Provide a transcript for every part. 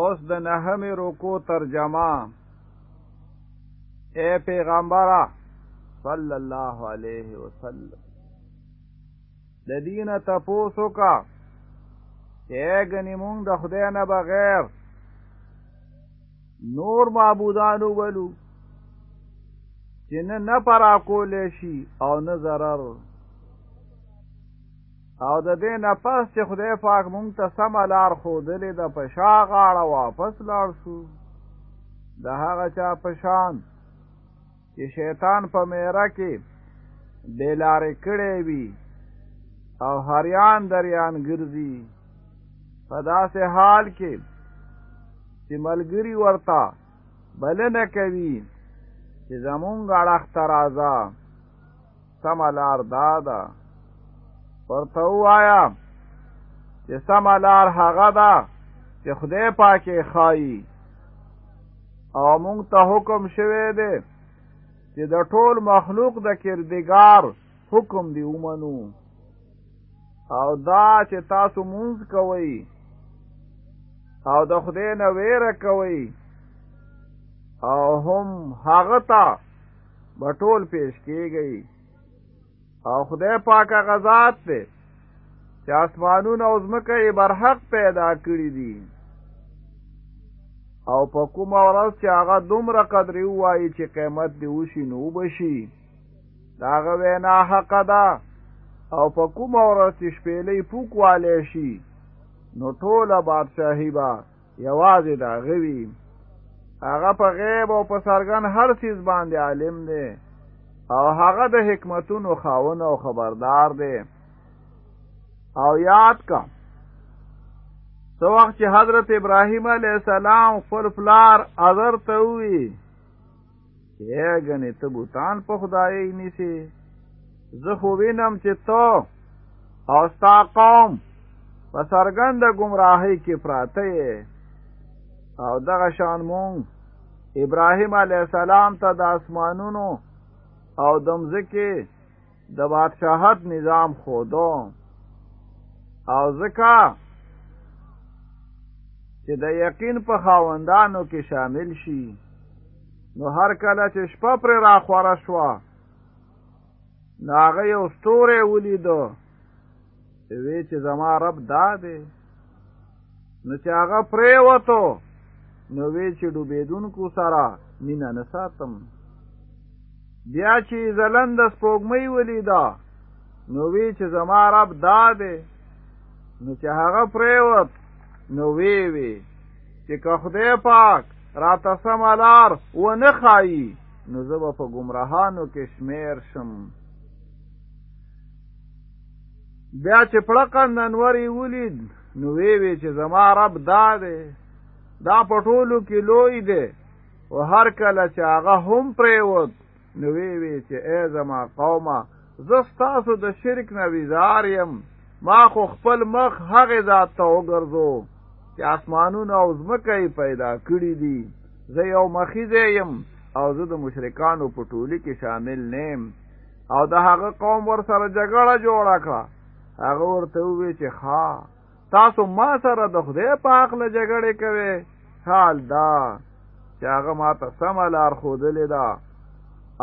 اوس د نهمې رکو ترجمه اے پیغمبره صلی الله علیه وسلم د دین تپوسو کا چې غنی مونږ د خدای نه بغیر نور معبودانو ولو چې نه نه پرا کولې شي او نه zarar او د دې نه پس چې خدای پاک مونږ ته سم لار خودلې د په شا غاړه واپس لاړ شو د هغه چا په شان چې شیطان په میره کې بې لارې کړی وي او هریان دریان ګرځي په داسې حال کې چې ملګري ورته بلنه کوي چې زمونږ اړخ ته راځه سم لار دا ده ورته وایا چې سم لار هغه ده چې خدای پاکې خایي او مونږ ته حکم شوی دی چې د ټول مخلوق د کردګار حکم دی ومنو او دا چې تاسو مونږ کوئ او د خدای نه ویره کوئ او هم هغه ته به ټول پیش کیږي او خدای پاک غزاد ته چې اسمانونه او ځمکه یې برحق پیدا کړی دي او په کوم ورځ چې هغه دومره قدر وایي چې قیمت دی وشي نو بشي دا هغه وینا حق ده او په کوم ورځ چې شپېلې پوکوالی شي نو ټوله بادشاهي به یوازې دا غوي هغه په غیب او په سرګن هر چیز باندې عالم دی او هغه د حکمتونو خاون او خبردار دی او یاد کا سو وخت چې حضرت ابراهیم علیه السلام خپل پلار اذر ته وی یا غنی ته بوتان په خدای نیسی زه خو وینم چې ته او ستا قوم په سرګند گمراهی کې پراته یې او دغه شان مونږ ابراهیم علی السلام ته د اسمانونو او د مځکه د بادشاہت نظام خودو او ځکه چې د یقین په خاوندانو کې شامل شي نو هر کله چې شپه پر را خوره شوه نو هغه یو ستوری ولیدو وی چې زما رب دا دی نو چې هغه پرې وته نو وی چې ډوبېدونکو سره مینه نه ساتم بیا چې زلند سپوږمۍ ولیدا نو وی چې زما رب دا دی نو چې هغه پرې وت نو وی وی چې که خدای پاک را تسم الار و نه خایي نو زه به په ګمراهانو کې شمیر شم بیا چې پړقند انوري ولید نو وی وی چې زما رب دا دی دا په ټولو کې لوی دی او هر کله چې هغه هم پریوت نو وی وی چې ای زما قومه زه ستاسو د شرک نه ویزار یم ما خو خپل مخ هغې ذات ته وګرځو چې آسمانونه او ځمکه یې پیدا کړي دي زه یو مخیزه یم او زه د مشرکانو په ټولي کې شامل نیم او د هغه قوم ور سره جګړه جوړه کړه هغه ورته وی چې ها تاسو ما سره د خدای په حق له جګړې کوي حال دا چې هغه ما ته سم لار خودلې ده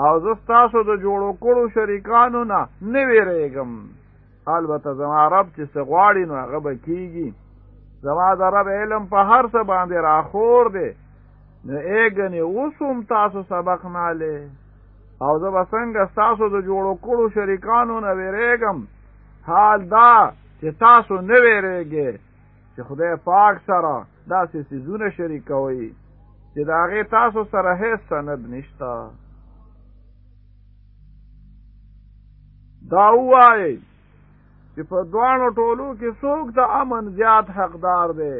او زه تاسو د جوړو کړو شریکانو نه نه ویریږم البته زما رب چې څه غواړي نو هغه به کیږي زما د رب علم په هر څه باندې راخور دی نو ایګنې اوس هم تاسو سبق نه لې او زه به څنګه ستاسو د جوړو کړو شریکانو نه ویریږم حال دا چې تاسو نه ویریږئ چې خدای پاک سره داسې سیزونه شریکوي چې د هغې تاسو سره هیڅ سند نشته دا ووایئ چې په دواړو ټولو کې څوک د امن زیات حقدار دی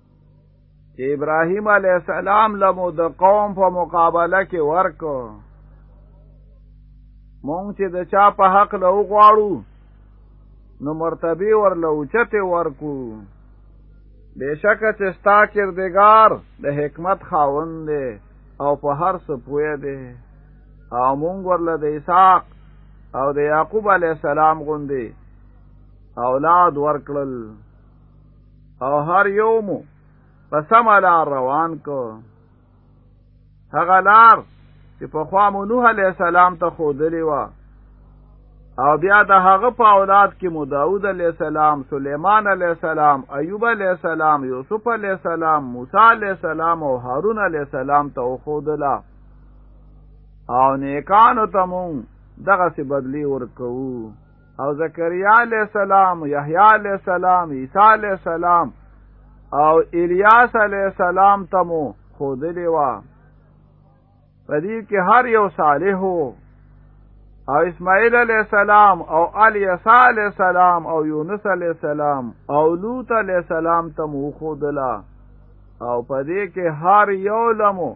چې ابراهیم علی السلام له مو د قوم په مقابله کې ورکو مونږ چې د چا په حق له وغواړو نو مرتبه ورله اوچته ورکو بشکه چې ستا کردګار د حکمت خاوند دی او په هر څه پوهه دی او مونږ ورله د اسحاق او د یعقوب علی السلام غوندي اولاد ورکړل او هر یو مو په سم لار روان کو هغه لار چې په خوا مو نوح علی السلام ته خودلې و او بیا د هغه په اولاد کې مو داوود علی السلام سليمان علی السلام ایوب علی السلام یوسف علی السلام موسی علی السلام او هارون علی السلام ته خودلا او نیکانو ته مو دغه څه بدلی ورکوو او زکریا علی السلام یحیی علی السلام عیسی علی السلام او الیاس علی السلام ته مو خودلی و په دې کې هر یو صالح او اسماعیل علی السلام او الیسا علی السلام او یونس علی السلام او لوط علی السلام ته مو خودلا او په دې کې هر یو لمو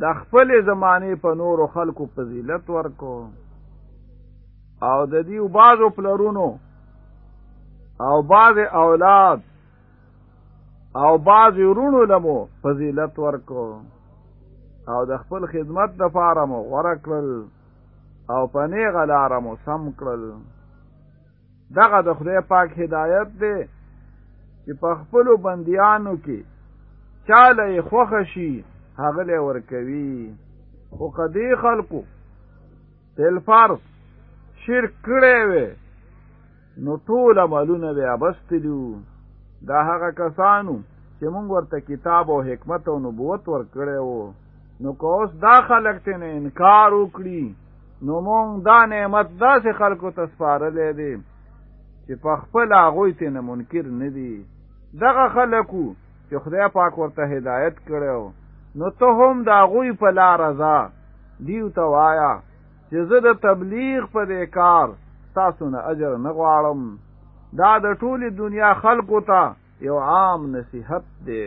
د خپل زمانه په نور خلکو فضیلت ورکو او د دې بعضو پلرونو او بعض اولاد او بعض ورونو لمو فضیلت ورکو او د خپل خدمت د فارم ورکل او پنه غلارمو سم کړل دغه د خدای پاک هدایت دی چې په خپل بندیانو کې چاله خوخ شي هغه له ور کوي او کدی خلکو تل فرض شرک کړي وي نو ټول عملونه به ابستلو دا هغه کسانو چې موږ ورته کتاب او حکمت او نبوت ورکړی وو نو که اوس دا خلک ته انکار وکړي نو مونږ دا نعمت داسې خلکو ته سپارلی دی چې په خپل هغوی ته نه منکر نه دي دغه خلکو چې خدای پاک ورته هدایت کړو نو ته هم د هغوی په لار ځه دیو ته وایا چې زه د تبلیغ په دې کار تاسو نه اجر نه غواړم دا د ټولې دنیا خلکو ته یو عام نصیحت دی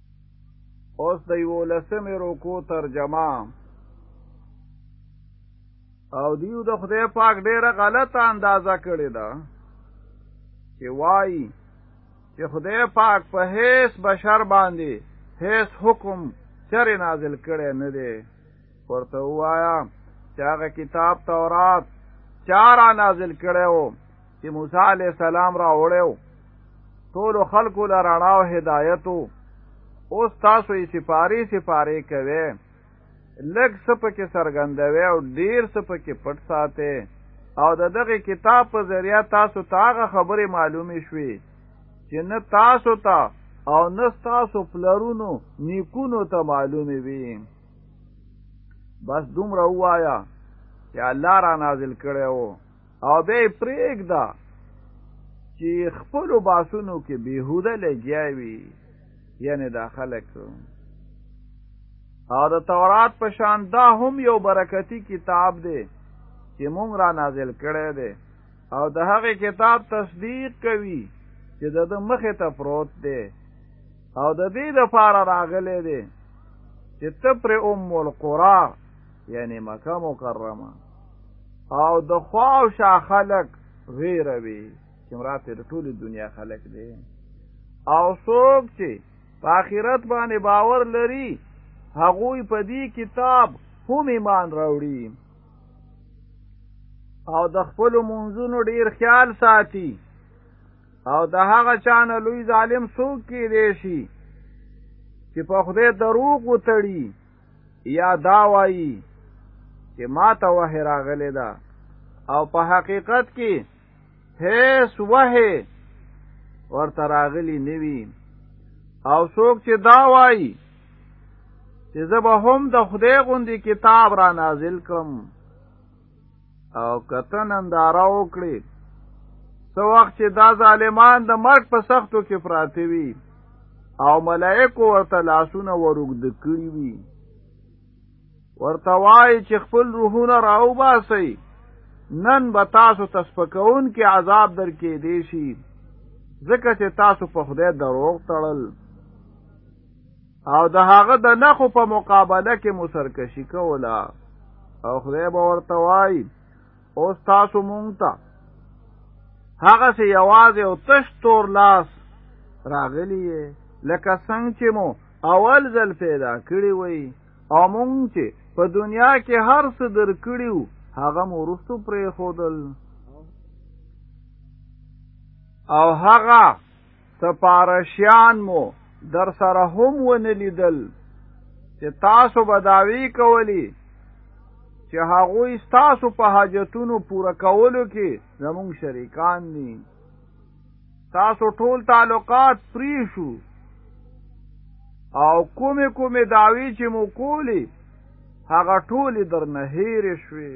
اوس د یولسمې رکو ترجمه او دیو د خدای پاک ډیره غلطه اندازه کړې ده چې وایي چې خدای پاک په هیڅ بشر باندې هیڅ حکم چرې نازل کړي نه دی ورته وایا چې هغه کتاب تورات چارا نازل کړي وو چې موسی علی السلام را وړو ټول خلکو لرانا او هدایت اوس تاسو یې سپاری سپاری کوي لګ سپکه سرګندوي او ډیر سپکه پټ ساتي او د دغه کتاب په ذریعہ تاسو تاغه خبره معلومې شوي چې نه تاسو ته او نه تاسو پلرونو نیکونو ته معلومې وي بس دومره وایا چې الله را نازل کړو او به پرېږده چې خپل باسونو کې بهوده لګیاوي یعنی دا خلک او د تورات په شان دا هم یو برکتی کتاب دی چې مونږ را نازل کړی دی او د هغه کتاب تصدیق کوي چې د مخه ته پروت دی او د دې لپاره راغلی دی چې ته پر ام القرآن یعنی مکه مکرمه او د خوا او شا خلق غیره وی چې مراد د ټول دنیا خلق دی او څوک چې په آخرت باندې باور لري هغوی په دې کتاب هم ایمان راوړي او د خپل منځونو ډیر خیال ساتي او د هغه چانه لوی ظالم څوک کېدی شي چې په خدای دروغ وتړي یا دا وایي چې ما ته وه راغلی ده او په حقیقت کې هیڅ وه ورته راغلی نه وي او څوک چې دا وایي چې زه به هم د خدای غوندې کتاب را نازل کړم او کته ننداره وکړي سو وخت چې دا ظالمان د مرګ په سختو کې پراته وي او ملائکو ورته لاسونه ورګد کړی وي ورته وای چې خپل روحونه راو باسي نن به تاسو تسپکون کې عذاب درکې دی شي ځکه چې تاسو په خدای دروغ تړل او د هغه د نخو په مقابله کې مو سرکشي کوله او خدای به ورته وایي اوس تاسو مونږ ته هغسې یوازې او تش تور لاس راغلی یې لکه څنګه چې مو اول ځل پیدا کړی وی او مونږ چې په دنیا کې هر څه درکړي وو هغه مو وروسته پرېښودل او هغه سپارشیان مو در سره هم ونه لیدل چې تاسو به داوی کولی چې هغوی ستاسو په حاجتونو پوره کولو کې زمونږ شریکان دي تاسو ټول تعلقات پری شو او کومې کومې داوی چې مو کولی هغه ټولې درنه هېرې شوې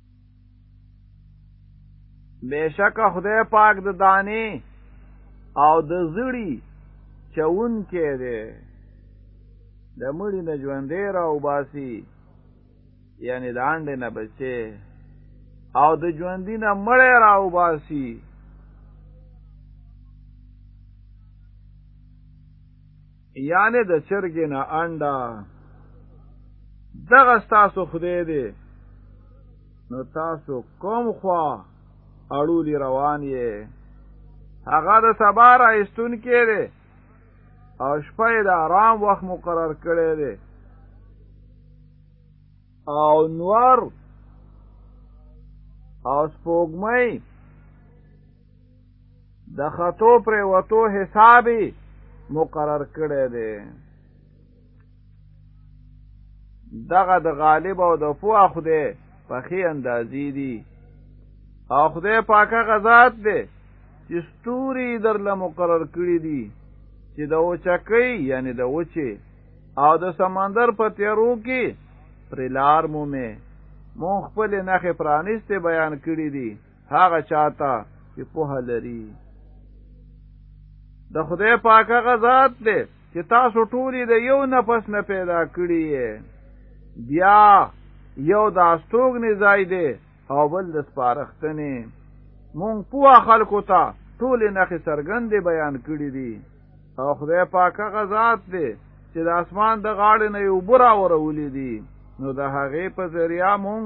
بشک خدای پاک د دانه او د زړی چون کې دی د مړی نه ژوندې را وباسي یعنی د انډې نه بچي او د ژوندې نه مړی را وباسي یعنی د چرګې نه انډه دغه ستاسو خدای دی نو تاسو کوم خوا اړولی روان یې هغه د سبا را ایستون کې دی او شپه د آرام وخت مقرر کړی دی او نور او سپوږمۍ د خطو پر وتو حسابي مقرر کړی دی دغه د غالب او د پوه خدای په خې اندازې دي او خدای پاکه غزاد دی چې ستوري درله مقرر کړی دي چې د اوچکۍ یعنی د اوچې او د سمندر په تیارو کې پر لار مومې مون خپل نخې پرانیسته بیان کړی دي هغه چاته چې په لري د خدای پاک هغه ذات دی چې تاسو ټولې د یو نفس نه پیدا کړی بیا یو د استوګ نه ځای دی او بل د سپارښتنې مونږ پوه خلکو ته ټولې نخې څرګندې بیان کړې دي او خدای پاک هغه ذات دی چې د اسمان د غاړې نه یو برا ورولې دي نو د هغې په ذریعه مونږ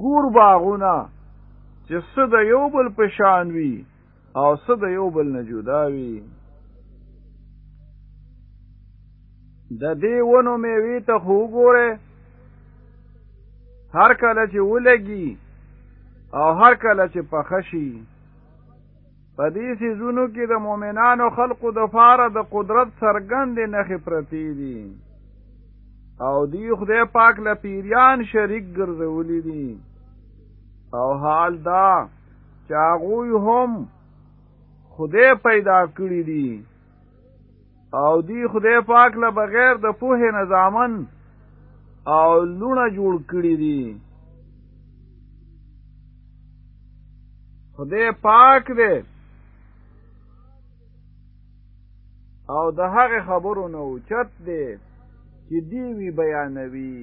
ګور باغونه چې څه د یو بل په شان وي او څه د یو بل نه جدا وي د دې ونو میوې ته خو وګوره هر کله چې ولګي او هر کله چې پخه شي په دې سیزونو کې د مؤمنانو خلقو د فاره د قدرت څرګندې نښې پرتې دي او دی خدای پاک له پیریان شریک ګرځولي دي او حال دا چې هغوی هم خدای پیدا کړی دي او دی خدای پاک له بغیر د پوه نظامن او لونه جوړ کړی دي خدای پاک دی او د هغه خبرو نه اوچت دی چې دی وی بیانوي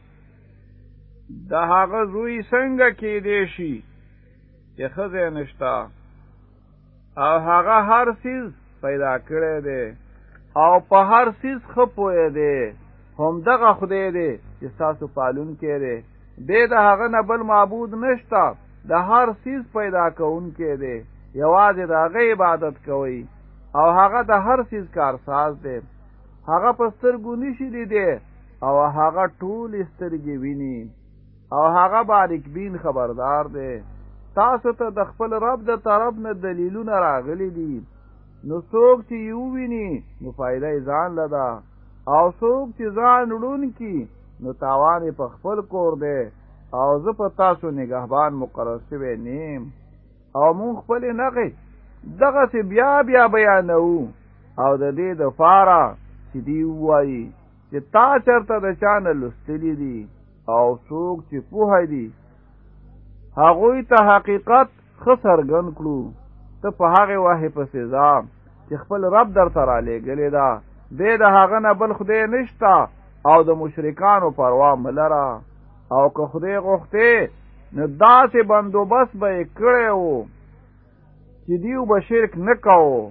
د هغه زوی څنګه کې دی شي چې خزه نشتا او هغه هر سیز پیدا کړی دی او په هر سیز خپوی دی هم دغه خدای دی چې تاسو پالون کې دی به د هغه نه بل معبود نشتا د هر سیز پیدا کون کې دی یوازې د هغه عبادت کوي او هغه د هر سیز کارساز دی هغه په سترګو نشي لیدي او هغه ټول سترګې ویني او هغه باریک بین خبردار دی تاسو ته د خپل رب د طرف نه دلیلونه راغلي دي نو څوک چې یو ویني نو فائدہ یې ځان لدا او څوک چې ځان ړون کی نو تاوان په خپل کور دی او زه په تاسو نگهبان مقرر شوی نیم او مون خپل نغې دغه سی بیا بیا بیانو او د دې د فارا چې دی وایي چې تا چرته د چانه لستلی دي او څوک چې پوه دي هغوی ته حقیقت خسرګن کړو ته په هغه واه په سزا چې خپل رب در تر علی ګلې دا به د هغه نه بل خدای نشتا او د مشرکانو پروا ملره او که خدای غوښته نو داسې بندوبست به کړی وو چې دیو به شرک نه کاوه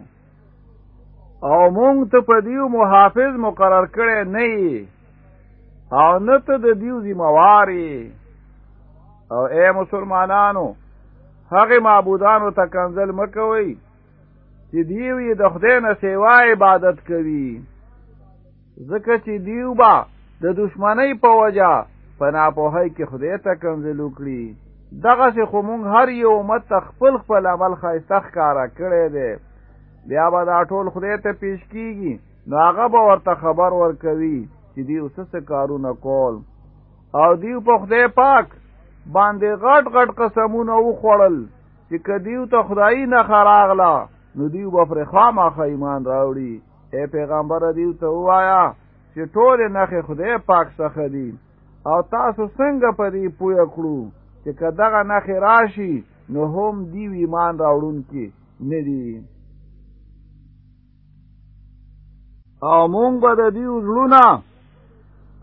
او مونږ ته په دیو محافظ مقرر کړي نه او نه ته د دیو ذمہواری او اے مسلمانانو هغه معبودانو ته کنزل مکوئ چې دیو یې د خدای نه سیوا عبادت کوي ځکه چې دیو با د دشمنی په وجه په ناپوهۍ کې خدای ته کنځل وکړي دغه چې خو مونږ هر یو امت ته خپل خپل عمل ښایسته ښکاره کړی دی بیا به دا ټول خدای ته پیش کیږي نو هغه به ورته خبر ورکوي چې دیو څه کارونه کول او دیو په خدای پاک باندې غټ غټ قسمونه وخوړل چې کدیو ته خدای نه خراغله نو دیو به پر خامخ ایمان راوړي اے پیغمبر دیو ته وایا چې ټول نخې خدای پاک څخه دي او تاسو څنګه په دې پوهه کړو چې کداغه نخې راشي نو هم دی ایمان راوړون کې نه دي او مونږ به د دې زړونه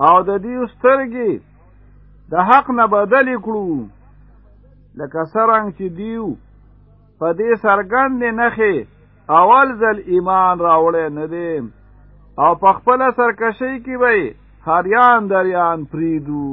او د دې سترګې د حق نه بدلې کړو لکه سرنګ چې دیو په دې سرګند نه خې اول ځل ایمان راوړې نه دی او په خپل سرکشي کې وي هریان دریان پریدو